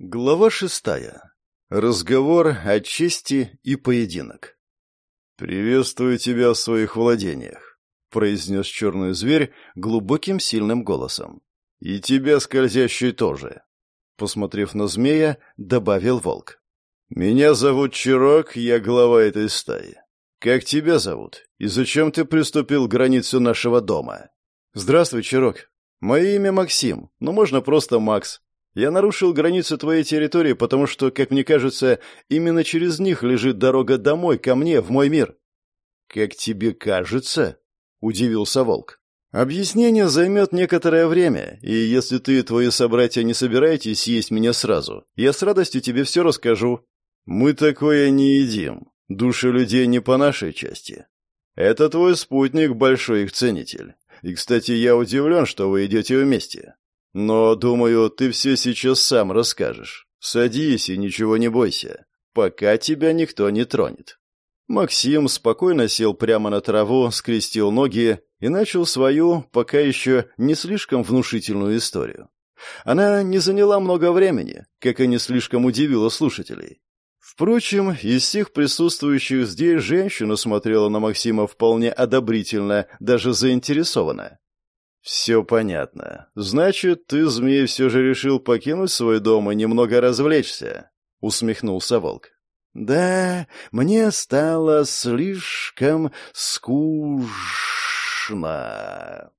Глава шестая. Разговор о чести и поединок. «Приветствую тебя в своих владениях», — произнес черный зверь глубоким сильным голосом. «И тебя, скользящий, тоже», — посмотрев на змея, добавил волк. «Меня зовут Чирок, я глава этой стаи. Как тебя зовут? И зачем ты приступил к границу нашего дома?» «Здравствуй, Чирок. Мое имя Максим, но можно просто Макс. Я нарушил границы твоей территории, потому что, как мне кажется, именно через них лежит дорога домой, ко мне, в мой мир». «Как тебе кажется?» — удивился Волк. «Объяснение займет некоторое время, и если ты и твои собратья не собираетесь есть меня сразу, я с радостью тебе все расскажу. Мы такое не едим. Души людей не по нашей части. Это твой спутник, большой их ценитель. И, кстати, я удивлен, что вы идете вместе. Но, думаю, ты все сейчас сам расскажешь. Садись и ничего не бойся, пока тебя никто не тронет». Максим спокойно сел прямо на траву, скрестил ноги и начал свою, пока еще не слишком внушительную историю. Она не заняла много времени, как и не слишком удивила слушателей. Впрочем, из всех присутствующих здесь женщина смотрела на Максима вполне одобрительно, даже заинтересованно. «Все понятно. Значит, ты, змей, все же решил покинуть свой дом и немного развлечься?» — усмехнулся волк. «Да, мне стало слишком скучно»,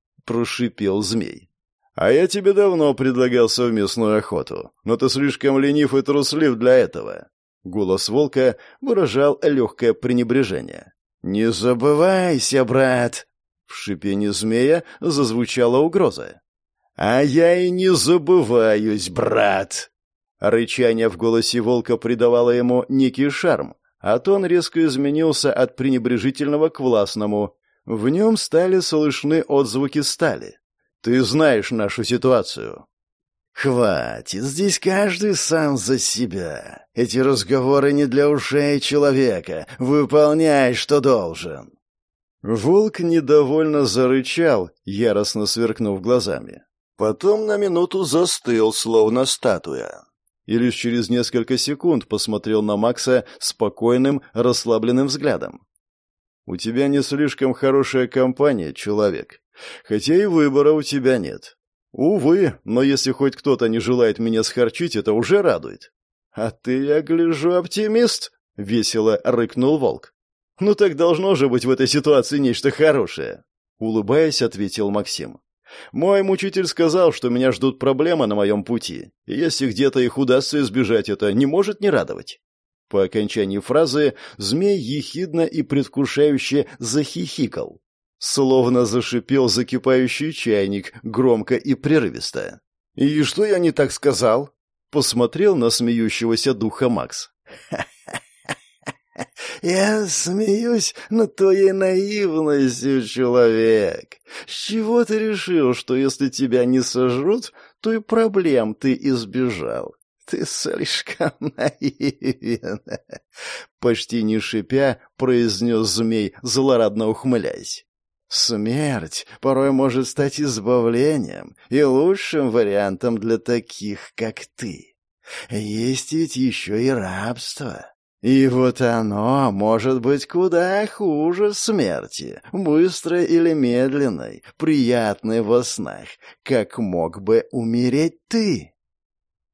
— прошипел змей. «А я тебе давно предлагал совместную охоту, но ты слишком ленив и труслив для этого». Голос волка выражал легкое пренебрежение. «Не забывайся, брат!» В шипении змея зазвучала угроза. «А я и не забываюсь, брат!» Рычание в голосе волка придавало ему некий шарм, а тон резко изменился от пренебрежительного к властному. В нем стали слышны отзвуки стали. «Ты знаешь нашу ситуацию». «Хватит, здесь каждый сам за себя. Эти разговоры не для ушей человека. Выполняй, что должен». Волк недовольно зарычал, яростно сверкнув глазами. Потом на минуту застыл, словно статуя. И лишь через несколько секунд посмотрел на Макса спокойным, расслабленным взглядом. «У тебя не слишком хорошая компания, человек. Хотя и выбора у тебя нет. Увы, но если хоть кто-то не желает меня схорчить, это уже радует». «А ты, я гляжу, оптимист!» — весело рыкнул волк. «Ну так должно же быть в этой ситуации нечто хорошее», — улыбаясь, ответил Максим. «Мой мучитель сказал, что меня ждут проблемы на моем пути, и если где-то их удастся избежать, это не может не радовать». По окончании фразы змей ехидно и предвкушающе захихикал, словно зашипел закипающий чайник громко и прерывисто. «И что я не так сказал?» — посмотрел на смеющегося духа Макс. «Ха «Я смеюсь над твоей наивностью, человек. С чего ты решил, что если тебя не сожрут, то и проблем ты избежал? Ты слишком наивен!» Почти не шипя, произнес змей, злорадно ухмыляясь. «Смерть порой может стать избавлением и лучшим вариантом для таких, как ты. Есть ведь еще и рабство». И вот оно может быть куда хуже смерти, быстрой или медленной, приятной во снах, как мог бы умереть ты.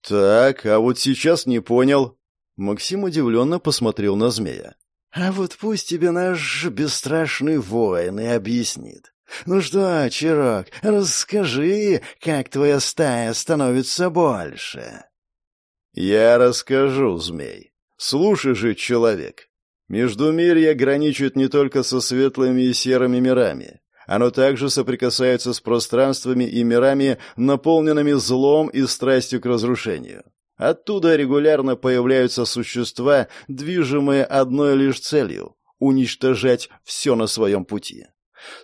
Так, а вот сейчас не понял. Максим удивленно посмотрел на змея. А вот пусть тебе наш бесстрашный воин и объяснит. Ну что, Чирок, расскажи, как твоя стая становится больше. Я расскажу, змей. Слушай же, человек, Междумирье граничит не только со светлыми и серыми мирами. Оно также соприкасается с пространствами и мирами, наполненными злом и страстью к разрушению. Оттуда регулярно появляются существа, движимые одной лишь целью — уничтожать все на своем пути.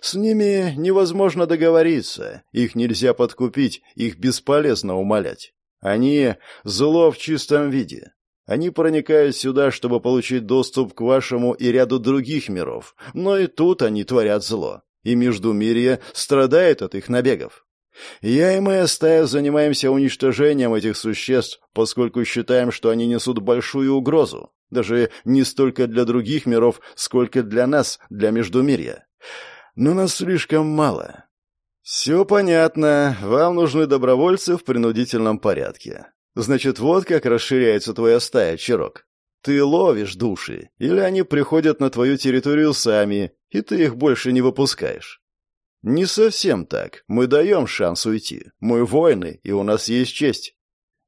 С ними невозможно договориться, их нельзя подкупить, их бесполезно умолять. Они — зло в чистом виде, они проникают сюда, чтобы получить доступ к вашему и ряду других миров, но и тут они творят зло, и Междумирье страдает от их набегов. Я и моя стая занимаемся уничтожением этих существ, поскольку считаем, что они несут большую угрозу, даже не столько для других миров, сколько для нас, для Междумирья. Но нас слишком мало. Все понятно, вам нужны добровольцы в принудительном порядке. Значит, вот как расширяется твоя стая, Чирок. Ты ловишь души, или они приходят на твою территорию сами, и ты их больше не выпускаешь. Не совсем так. Мы даем шанс уйти. Мы воины, и у нас есть честь.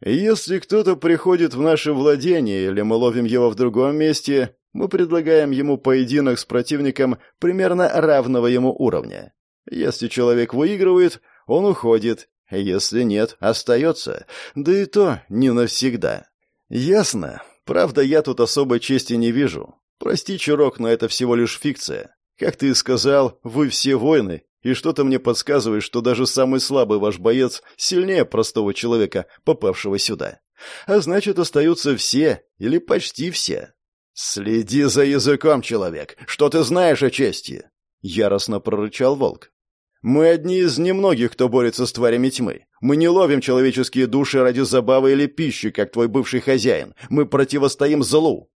Если кто-то приходит в наше владение, или мы ловим его в другом месте, мы предлагаем ему поединок с противником примерно равного ему уровня. Если человек выигрывает, он уходит, если нет, остается. Да и то не навсегда. Ясно. Правда, я тут особой чести не вижу. Прости, Чирок, но это всего лишь фикция. Как ты и сказал, вы все воины, и что-то мне подсказывает, что даже самый слабый ваш боец сильнее простого человека, попавшего сюда. А значит, остаются все, или почти все. «Следи за языком, человек! Что ты знаешь о чести?» Яростно прорычал волк. Мы одни из немногих, кто борется с тварями тьмы. Мы не ловим человеческие души ради забавы или пищи, как твой бывший хозяин. Мы противостоим злу.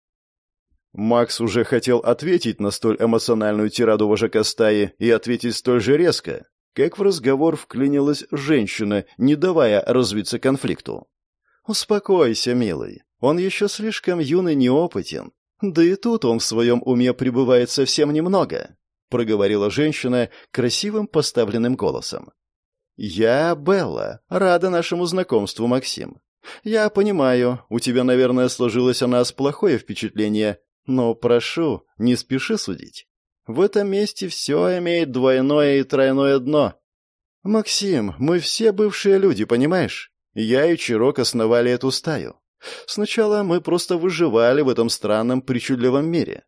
Макс уже хотел ответить на столь эмоциональную тираду вожака стаи и ответить столь же резко, как в разговор вклинилась женщина, не давая развиться конфликту. «Успокойся, милый. Он еще слишком юный, неопытен. Да и тут он в своем уме пребывает совсем немного. — проговорила женщина красивым поставленным голосом. «Я Белла. Рада нашему знакомству, Максим. Я понимаю, у тебя, наверное, сложилось о нас плохое впечатление, но прошу, не спеши судить. В этом месте все имеет двойное и тройное дно. Максим, мы все бывшие люди, понимаешь? Я и Чирок основали эту стаю. Сначала мы просто выживали в этом странном причудливом мире.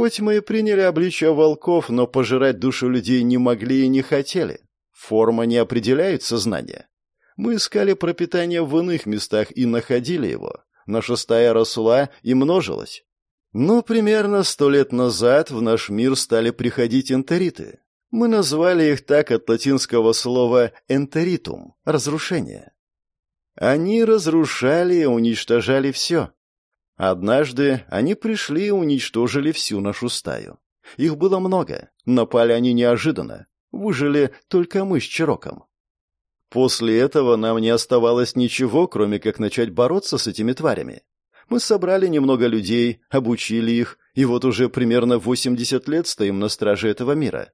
Хоть мы и приняли обличие волков, но пожирать душу людей не могли и не хотели. Форма не определяет сознание. Мы искали пропитание в иных местах и находили его. Наша стая росла и множилась. Но примерно сто лет назад в наш мир стали приходить энтериты. Мы назвали их так от латинского слова «энтеритум» — «разрушение». Они разрушали и уничтожали все. Однажды они пришли и уничтожили всю нашу стаю. Их было много, напали они неожиданно. Выжили только мы с Чироком. После этого нам не оставалось ничего, кроме как начать бороться с этими тварями. Мы собрали немного людей, обучили их, и вот уже примерно 80 лет стоим на страже этого мира.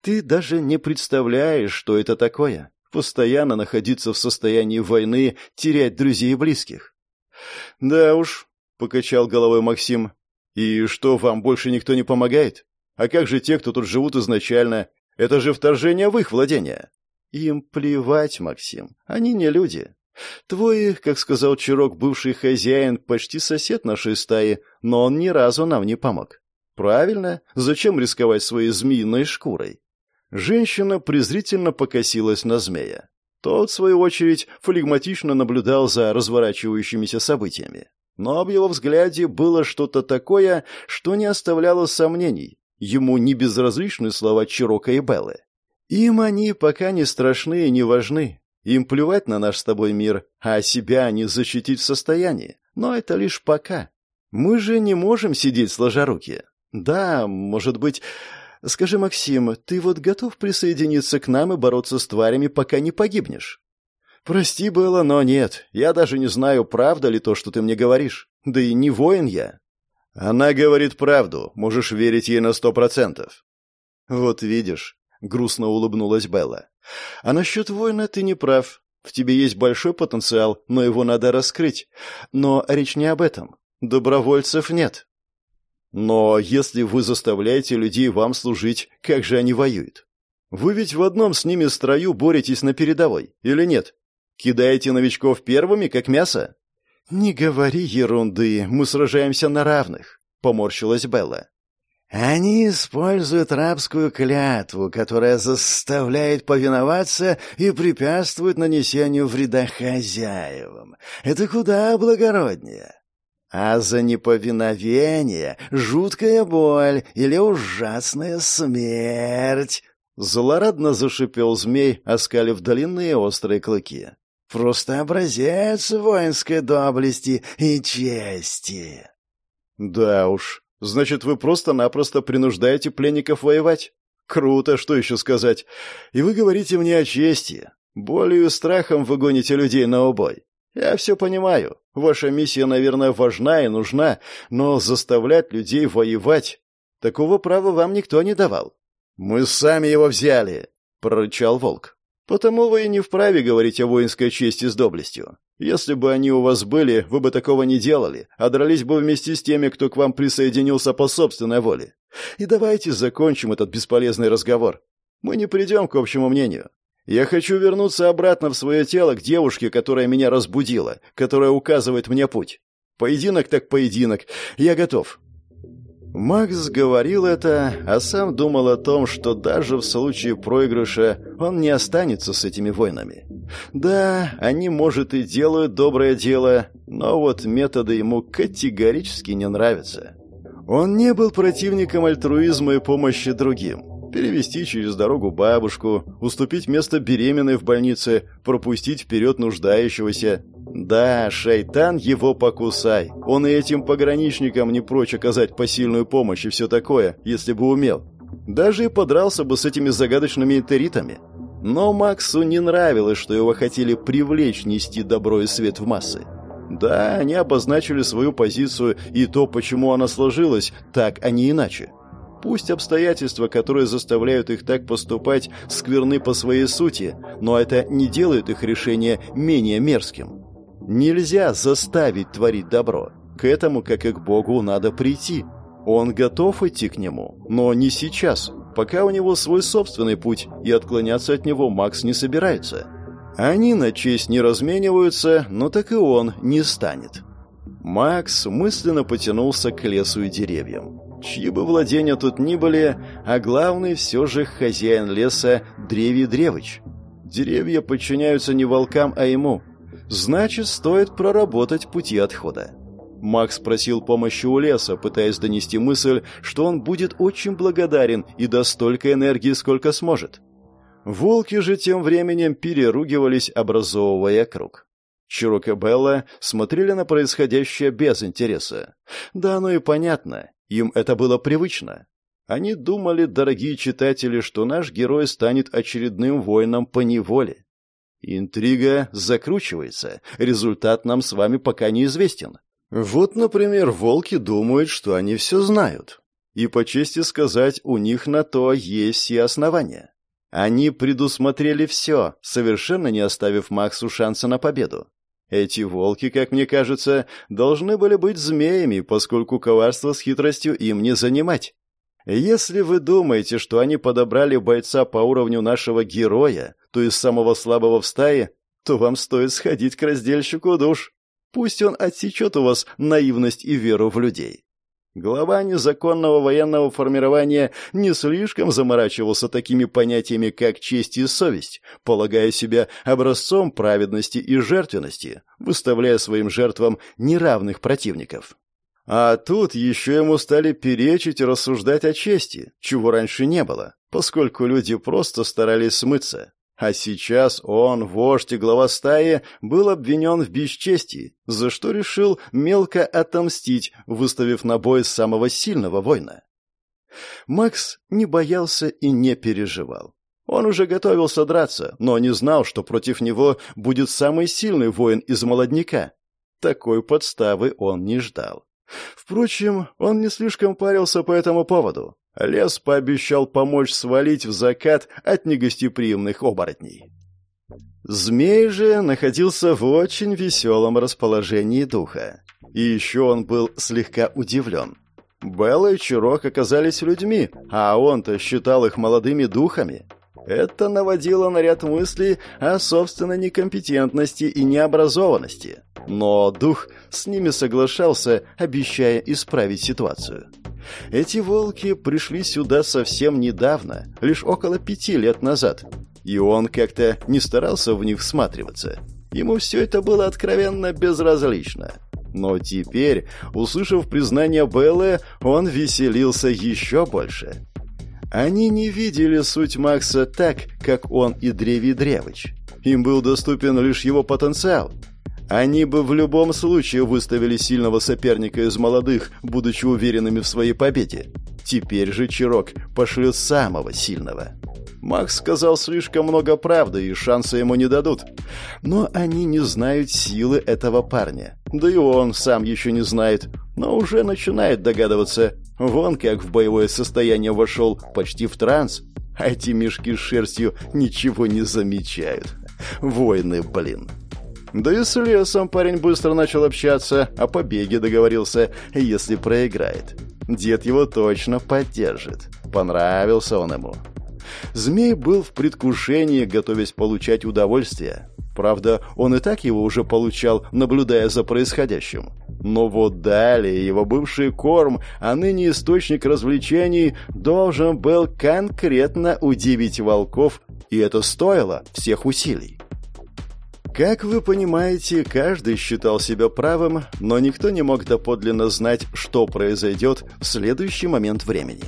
Ты даже не представляешь, что это такое. Постоянно находиться в состоянии войны, терять друзей и близких. Да уж, — покачал головой Максим. «И что, вам больше никто не помогает? А как же те, кто тут живут изначально? Это же вторжение в их владение». «Им плевать, Максим. Они не люди. Твой, как сказал Чирок, бывший хозяин, почти сосед нашей стаи, но он ни разу нам не помог. Правильно? Зачем рисковать своей змеиной шкурой?» Женщина презрительно покосилась на змея. Тот, в свою очередь, флегматично наблюдал за разворачивающимися событиями. Но в его взгляде было что-то такое, что не оставляло сомнений. Ему не безразличны слова Чирока и Беллы. Им они пока не страшны и не важны. Им плевать на наш с тобой мир, а себя они защитить в состоянии. Но это лишь пока. Мы же не можем сидеть сложа руки. Да, может быть... Скажи, Максим, ты вот готов присоединиться к нам и бороться с тварями, пока не погибнешь? «Прости, было, но нет. Я даже не знаю, правда ли то, что ты мне говоришь. Да и не воин я». «Она говорит правду. Можешь верить ей на сто процентов». «Вот видишь», — грустно улыбнулась Белла. «А насчет воина ты не прав. В тебе есть большой потенциал, но его надо раскрыть. Но речь не об этом. Добровольцев нет». «Но если вы заставляете людей вам служить, как же они воюют? Вы ведь в одном с ними строю боретесь на передовой, или нет? Кидаете новичков первыми, как мясо?» «Не говори ерунды, мы сражаемся на равных», — поморщилась Белла. «Они используют рабскую клятву, которая заставляет повиноваться и препятствует нанесению вреда хозяевам. Это куда благороднее. А за неповиновение — жуткая боль или ужасная смерть», — Злорадно зашипел змей, оскалив длинные острые клыки. «Просто образец воинской доблести и чести!» «Да уж, значит, вы просто-напросто принуждаете пленников воевать? Круто, что еще сказать. И вы говорите мне о чести. Болью и страхом вы гоните людей на убой. Я все понимаю. Ваша миссия, наверное, важна и нужна, но заставлять людей воевать... Такого права вам никто не давал. «Мы сами его взяли!» — прорычал волк. «Потому вы и не вправе говорить о воинской чести с доблестью. Если бы они у вас были, вы бы такого не делали, а дрались бы вместе с теми, кто к вам присоединился по собственной воле. И давайте закончим этот бесполезный разговор. Мы не придем к общему мнению. Я хочу вернуться обратно в свое тело к девушке, которая меня разбудила, которая указывает мне путь. Поединок так поединок. Я готов. Макс говорил это, а сам думал о том, что даже в случае проигрыша он не останется с этими войнами. Да, они, может, и делают доброе дело, но вот методы ему категорически не нравятся. Он не был противником альтруизма и помощи другим перевести через дорогу бабушку, уступить место беременной в больнице, пропустить вперед нуждающегося. Да, шайтан его покусай. Он и этим пограничникам не прочь оказать посильную помощь и все такое, если бы умел. Даже и подрался бы с этими загадочными интеритами. Но Максу не нравилось, что его хотели привлечь нести добро и свет в массы. Да, они обозначили свою позицию и то, почему она сложилась, так, а не иначе. Пусть обстоятельства, которые заставляют их так поступать, скверны по своей сути, но это не делает их решение менее мерзким. Нельзя заставить творить добро. К этому, как и к Богу, надо прийти. Он готов идти к нему, но не сейчас, пока у него свой собственный путь, и отклоняться от него Макс не собирается. Они на честь не размениваются, но так и он не станет. Макс мысленно потянулся к лесу и деревьям чьи бы владения тут ни были, а главный все же хозяин леса Древий Древыч. Деревья подчиняются не волкам, а ему. Значит, стоит проработать пути отхода. Макс просил помощи у леса, пытаясь донести мысль, что он будет очень благодарен и даст столько энергии, сколько сможет. Волки же тем временем переругивались, образовывая круг. Чирок и Белла смотрели на происходящее без интереса. Да оно и понятно. Им это было привычно. Они думали, дорогие читатели, что наш герой станет очередным воином по неволе. Интрига закручивается, результат нам с вами пока неизвестен. Вот, например, волки думают, что они все знают. И по чести сказать, у них на то есть все основания. Они предусмотрели все, совершенно не оставив Максу шанса на победу. Эти волки, как мне кажется, должны были быть змеями, поскольку коварство с хитростью им не занимать. Если вы думаете, что они подобрали бойца по уровню нашего героя, то из самого слабого в стае, то вам стоит сходить к раздельщику душ. Пусть он отсечет у вас наивность и веру в людей. Глава незаконного военного формирования не слишком заморачивался такими понятиями, как честь и совесть, полагая себя образцом праведности и жертвенности, выставляя своим жертвам неравных противников. А тут еще ему стали перечить и рассуждать о чести, чего раньше не было, поскольку люди просто старались смыться. А сейчас он, вождь и глава стаи, был обвинен в бесчестии, за что решил мелко отомстить, выставив на бой самого сильного воина. Макс не боялся и не переживал. Он уже готовился драться, но не знал, что против него будет самый сильный воин из молодняка. Такой подставы он не ждал. Впрочем, он не слишком парился по этому поводу. Лес пообещал помочь свалить в закат от негостеприимных оборотней. Змей же находился в очень веселом расположении духа. И еще он был слегка удивлен. Белла и Чирок оказались людьми, а он-то считал их молодыми духами. Это наводило на ряд мыслей о собственной некомпетентности и необразованности. Но дух с ними соглашался, обещая исправить ситуацию. Эти волки пришли сюда совсем недавно, лишь около пяти лет назад, и он как-то не старался в них всматриваться. Ему все это было откровенно безразлично. Но теперь, услышав признание Беллы, он веселился еще больше. Они не видели суть Макса так, как он и Древий Древыч. Им был доступен лишь его потенциал. Они бы в любом случае выставили сильного соперника из молодых, будучи уверенными в своей победе. Теперь же Чирок пошлет самого сильного. Макс сказал слишком много правды, и шанса ему не дадут. Но они не знают силы этого парня. Да и он сам еще не знает, но уже начинает догадываться. Вон как в боевое состояние вошел, почти в транс. А эти мешки с шерстью ничего не замечают. Войны, блин. Да и с лесом парень быстро начал общаться, о побеге договорился, если проиграет. Дед его точно поддержит. Понравился он ему. Змей был в предвкушении, готовясь получать удовольствие. Правда, он и так его уже получал, наблюдая за происходящим. Но вот далее его бывший корм, а ныне источник развлечений, должен был конкретно удивить волков, и это стоило всех усилий. Как вы понимаете, каждый считал себя правым, но никто не мог доподлинно знать, что произойдет в следующий момент времени.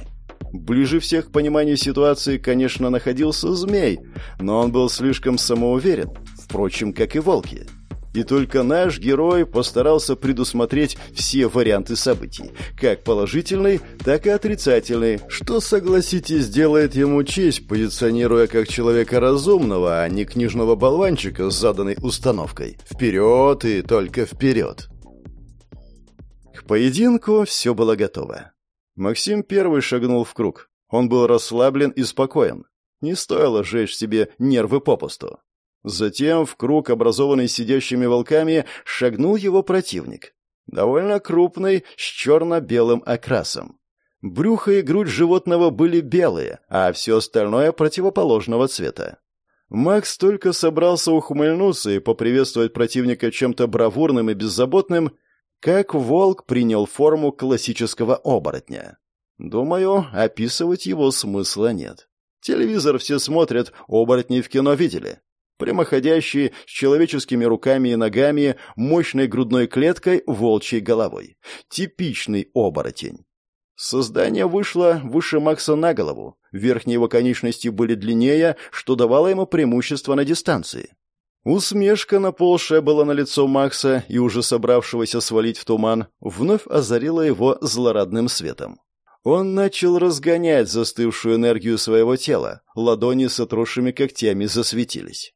Ближе всех к пониманию ситуации, конечно, находился змей, но он был слишком самоуверен, впрочем, как и волки. И только наш герой постарался предусмотреть все варианты событий, как положительный, так и отрицательный, что, согласитесь, делает ему честь, позиционируя как человека разумного, а не книжного болванчика с заданной установкой. Вперед и только вперед. К поединку все было готово. Максим первый шагнул в круг. Он был расслаблен и спокоен. Не стоило жечь себе нервы попусту. Затем в круг, образованный сидящими волками, шагнул его противник. Довольно крупный, с черно-белым окрасом. Брюхо и грудь животного были белые, а все остальное противоположного цвета. Макс только собрался ухмыльнуться и поприветствовать противника чем-то бравурным и беззаботным, как волк принял форму классического оборотня. Думаю, описывать его смысла нет. Телевизор все смотрят, оборотни в кино видели. Прямоходящий, с человеческими руками и ногами, мощной грудной клеткой, волчьей головой. Типичный оборотень. Создание вышло выше Макса на голову. Верхние его конечности были длиннее, что давало ему преимущество на дистанции. Усмешка, наползшая была на лицо Макса и уже собравшегося свалить в туман, вновь озарила его злорадным светом. Он начал разгонять застывшую энергию своего тела, ладони с отросшими когтями засветились.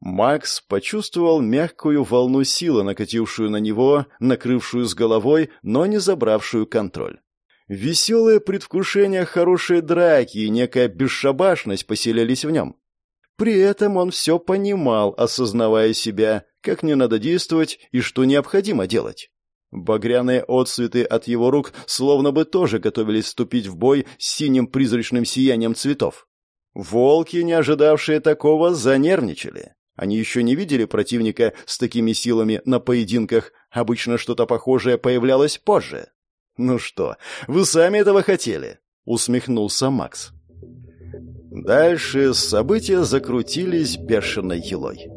Макс почувствовал мягкую волну силы, накатившую на него, накрывшую с головой, но не забравшую контроль. Веселое предвкушение хорошей драки и некая бесшабашность поселились в нем. При этом он все понимал, осознавая себя, как не надо действовать и что необходимо делать. Багряные отцветы от его рук словно бы тоже готовились вступить в бой с синим призрачным сиянием цветов. Волки, не ожидавшие такого, занервничали. Они еще не видели противника с такими силами на поединках, обычно что-то похожее появлялось позже. «Ну что, вы сами этого хотели?» — усмехнулся Макс. Дальше события закрутились бешеной елой.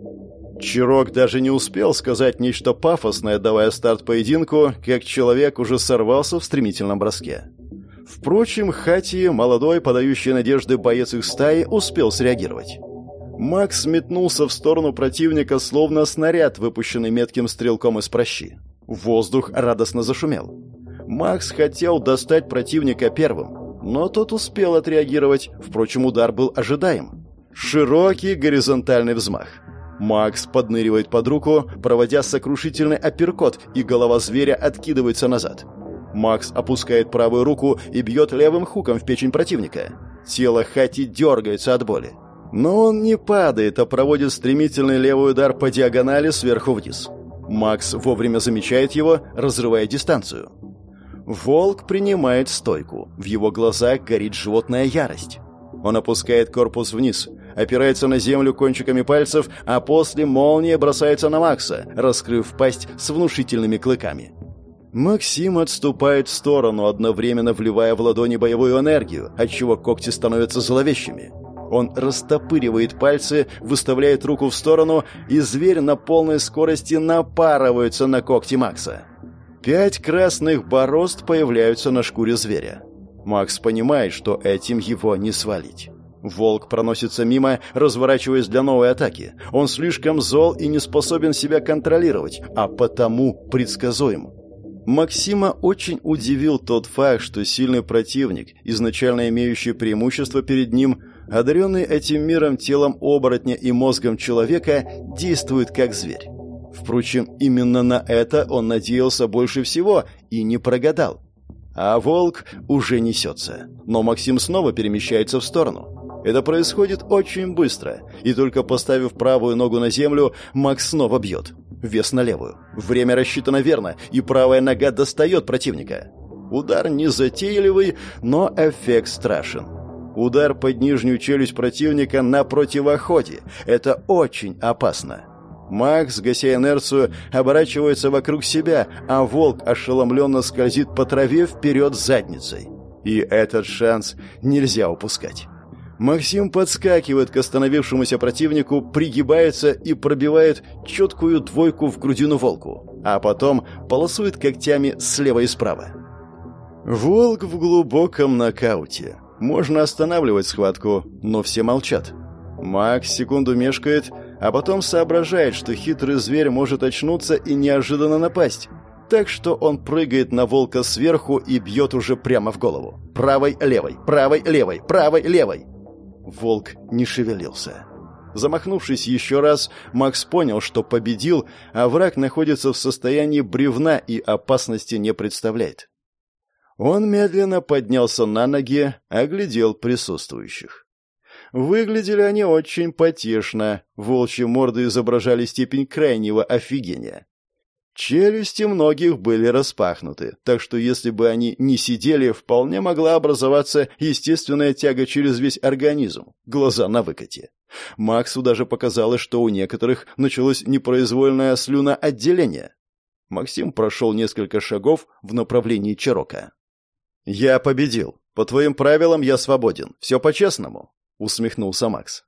Чирок даже не успел сказать нечто пафосное, давая старт поединку, как человек уже сорвался в стремительном броске. Впрочем, Хати, молодой, подающий надежды боец их стаи, успел среагировать. Макс метнулся в сторону противника, словно снаряд, выпущенный метким стрелком из прощи. Воздух радостно зашумел. Макс хотел достать противника первым, но тот успел отреагировать, впрочем, удар был ожидаем. Широкий горизонтальный взмах. Макс подныривает под руку, проводя сокрушительный апперкот, и голова зверя откидывается назад. Макс опускает правую руку и бьет левым хуком в печень противника. Тело Хати дергается от боли. Но он не падает, а проводит стремительный левый удар по диагонали сверху вниз. Макс вовремя замечает его, разрывая дистанцию. Волк принимает стойку. В его глазах горит животная ярость. Он опускает корпус вниз, опирается на землю кончиками пальцев, а после молния бросается на Макса, раскрыв пасть с внушительными клыками. Максим отступает в сторону, одновременно вливая в ладони боевую энергию, отчего когти становятся зловещими. Он растопыривает пальцы, выставляет руку в сторону, и зверь на полной скорости напарывается на когти Макса. Пять красных борозд появляются на шкуре зверя. Макс понимает, что этим его не свалить. Волк проносится мимо, разворачиваясь для новой атаки. Он слишком зол и не способен себя контролировать, а потому предсказуем. Максима очень удивил тот факт, что сильный противник, изначально имеющий преимущество перед ним, одаренный этим миром телом оборотня и мозгом человека, действует как зверь. Впрочем, именно на это он надеялся больше всего и не прогадал. А волк уже несется, но Максим снова перемещается в сторону. Это происходит очень быстро, и только поставив правую ногу на землю, Макс снова бьет. Вес на левую. Время рассчитано верно, и правая нога достает противника. Удар не затейливый, но эффект страшен. Удар под нижнюю челюсть противника на противоходе. Это очень опасно. Макс, гася инерцию, оборачивается вокруг себя, а волк ошеломленно скользит по траве вперед задницей. И этот шанс нельзя упускать. Максим подскакивает к остановившемуся противнику, пригибается и пробивает четкую двойку в грудину волку, а потом полосует когтями слева и справа. Волк в глубоком нокауте. Можно останавливать схватку, но все молчат. Макс секунду мешкает, а потом соображает, что хитрый зверь может очнуться и неожиданно напасть. Так что он прыгает на волка сверху и бьет уже прямо в голову. Правой-левой, правой-левой, правой-левой. Волк не шевелился. Замахнувшись еще раз, Макс понял, что победил, а враг находится в состоянии бревна и опасности не представляет. Он медленно поднялся на ноги, оглядел присутствующих. Выглядели они очень потешно, волчьи морды изображали степень крайнего офигения. Челюсти многих были распахнуты, так что если бы они не сидели, вполне могла образоваться естественная тяга через весь организм, глаза на выкате. Максу даже показалось, что у некоторых началось непроизвольное слюноотделение. Максим прошел несколько шагов в направлении Чарока. «Я победил. По твоим правилам я свободен. Все по-честному», — усмехнулся Макс.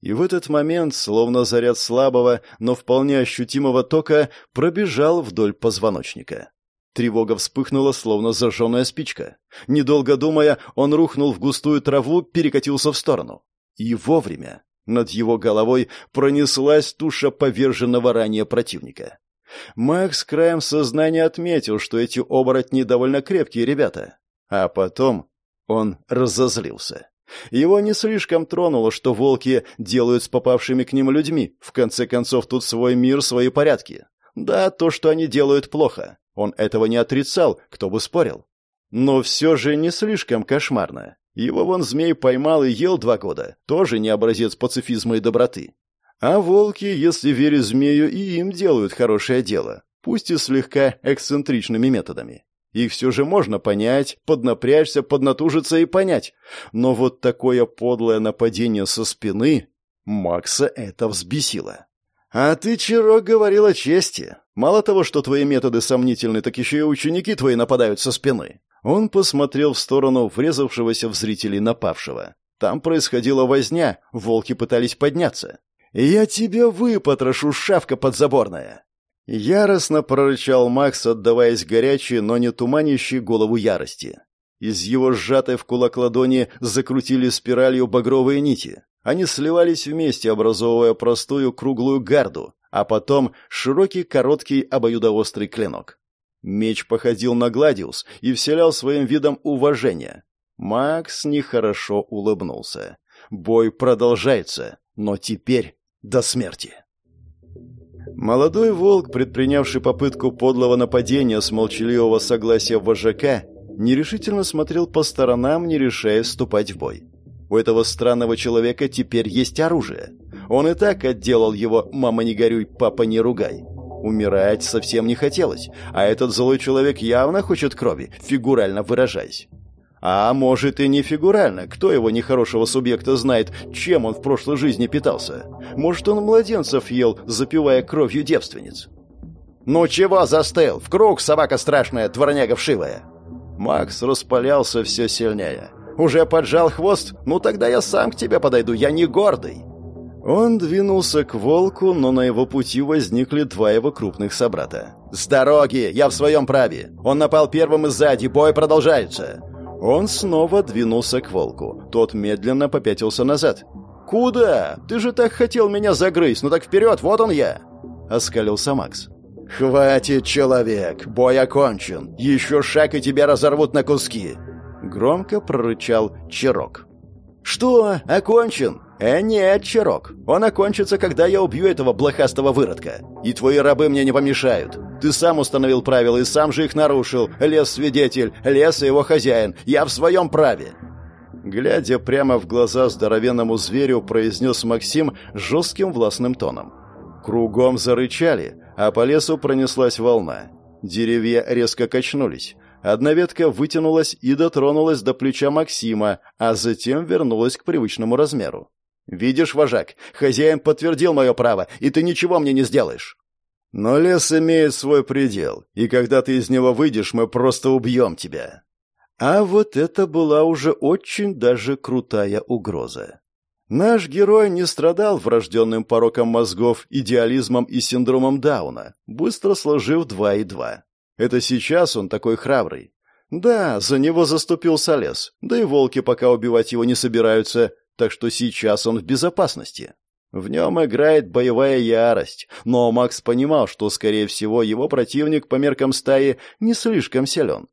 И в этот момент, словно заряд слабого, но вполне ощутимого тока, пробежал вдоль позвоночника. Тревога вспыхнула, словно зажженная спичка. Недолго думая, он рухнул в густую траву, перекатился в сторону. И вовремя над его головой пронеслась туша поверженного ранее противника. Макс краем сознания отметил, что эти оборотни довольно крепкие ребята. А потом он разозлился. Его не слишком тронуло, что волки делают с попавшими к ним людьми. В конце концов, тут свой мир, свои порядки. Да, то, что они делают, плохо. Он этого не отрицал, кто бы спорил. Но все же не слишком кошмарно. Его вон змей поймал и ел два года. Тоже не образец пацифизма и доброты. А волки, если верить змею, и им делают хорошее дело. Пусть и слегка эксцентричными методами. Их все же можно понять, поднапрячься, поднатужиться и понять. Но вот такое подлое нападение со спины... Макса это взбесило. «А ты, Чирок, говорил о чести. Мало того, что твои методы сомнительны, так еще и ученики твои нападают со спины». Он посмотрел в сторону врезавшегося в зрителей напавшего. Там происходила возня, волки пытались подняться. «Я тебя выпотрошу, шавка подзаборная!» Яростно прорычал Макс, отдаваясь горячей, но не туманящей голову ярости. Из его сжатой в кулак ладони закрутили спиралью багровые нити. Они сливались вместе, образовывая простую круглую гарду, а потом широкий короткий обоюдоострый клинок. Меч походил на гладиус и вселял своим видом уважение. Макс нехорошо улыбнулся. Бой продолжается, но теперь до смерти. Молодой волк, предпринявший попытку подлого нападения с молчаливого согласия вожака, нерешительно смотрел по сторонам, не решая вступать в бой. У этого странного человека теперь есть оружие. Он и так отделал его «мама не горюй, папа не ругай». Умирать совсем не хотелось, а этот злой человек явно хочет крови, фигурально выражаясь. А может и не фигурально. Кто его нехорошего субъекта знает, чем он в прошлой жизни питался? Может, он младенцев ел, запивая кровью девственниц? «Ну чего застыл? В круг, собака страшная, дворняга вшивая!» Макс распалялся все сильнее. «Уже поджал хвост? Ну тогда я сам к тебе подойду, я не гордый!» Он двинулся к волку, но на его пути возникли два его крупных собрата. «С дороги! Я в своем праве! Он напал первым и сзади, бой продолжается!» Он снова двинулся к волку. Тот медленно попятился назад. «Куда? Ты же так хотел меня загрызть! Ну так вперед, вот он я!» Оскалился Макс. «Хватит, человек! Бой окончен! Еще шаг, и тебя разорвут на куски!» Громко прорычал Чирок. «Что? Окончен?» «Э, нет, Чирок. Он окончится, когда я убью этого блохастого выродка. И твои рабы мне не помешают. Ты сам установил правила и сам же их нарушил. Лес свидетель, лес и его хозяин. Я в своем праве». Глядя прямо в глаза здоровенному зверю, произнес Максим жестким властным тоном. Кругом зарычали, а по лесу пронеслась волна. Деревья резко качнулись. Одна ветка вытянулась и дотронулась до плеча Максима, а затем вернулась к привычному размеру. «Видишь, вожак, хозяин подтвердил мое право, и ты ничего мне не сделаешь». «Но лес имеет свой предел, и когда ты из него выйдешь, мы просто убьем тебя». А вот это была уже очень даже крутая угроза. Наш герой не страдал врожденным пороком мозгов, идеализмом и синдромом Дауна, быстро сложив два и два. Это сейчас он такой храбрый. Да, за него заступился лес, да и волки пока убивать его не собираются, так что сейчас он в безопасности. В нем играет боевая ярость, но Макс понимал, что, скорее всего, его противник по меркам стаи не слишком силен.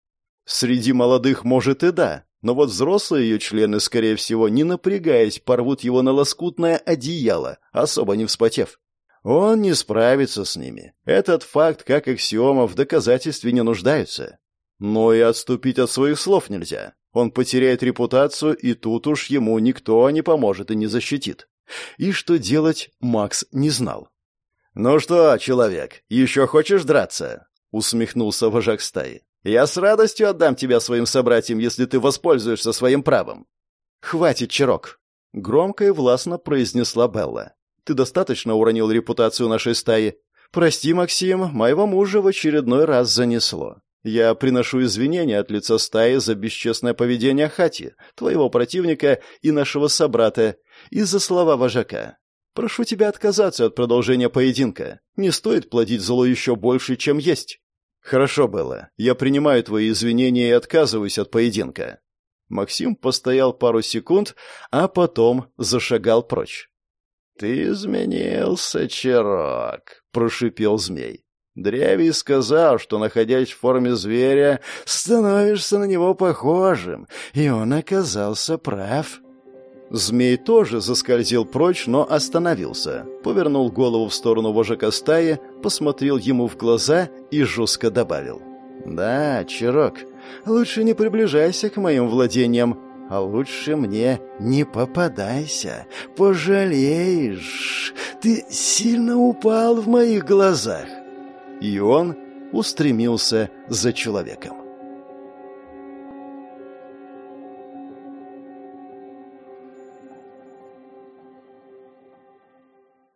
Среди молодых, может, и да, но вот взрослые ее члены, скорее всего, не напрягаясь, порвут его на лоскутное одеяло, особо не вспотев. Он не справится с ними. Этот факт, как аксиома, в доказательстве не нуждается. Но и отступить от своих слов нельзя. Он потеряет репутацию, и тут уж ему никто не поможет и не защитит. И что делать, Макс не знал. «Ну что, человек, еще хочешь драться?» — усмехнулся вожак стаи. «Я с радостью отдам тебя своим собратьям, если ты воспользуешься своим правом». «Хватит, Чирок!» — громко и властно произнесла Белла. «Ты достаточно уронил репутацию нашей стаи. Прости, Максим, моего мужа в очередной раз занесло. Я приношу извинения от лица стаи за бесчестное поведение Хати, твоего противника и нашего собрата, и за слова вожака. Прошу тебя отказаться от продолжения поединка. Не стоит плодить зло еще больше, чем есть. Хорошо было. Я принимаю твои извинения и отказываюсь от поединка. Максим постоял пару секунд, а потом зашагал прочь. «Ты изменился, Чирок», — прошипел змей. Древий сказал, что, находясь в форме зверя, становишься на него похожим, и он оказался прав. Змей тоже заскользил прочь, но остановился, повернул голову в сторону вожака стаи, посмотрел ему в глаза и жестко добавил. «Да, Чирок, лучше не приближайся к моим владениям, а лучше мне не попадайся, пожалеешь, ты сильно упал в моих глазах» и он устремился за человеком.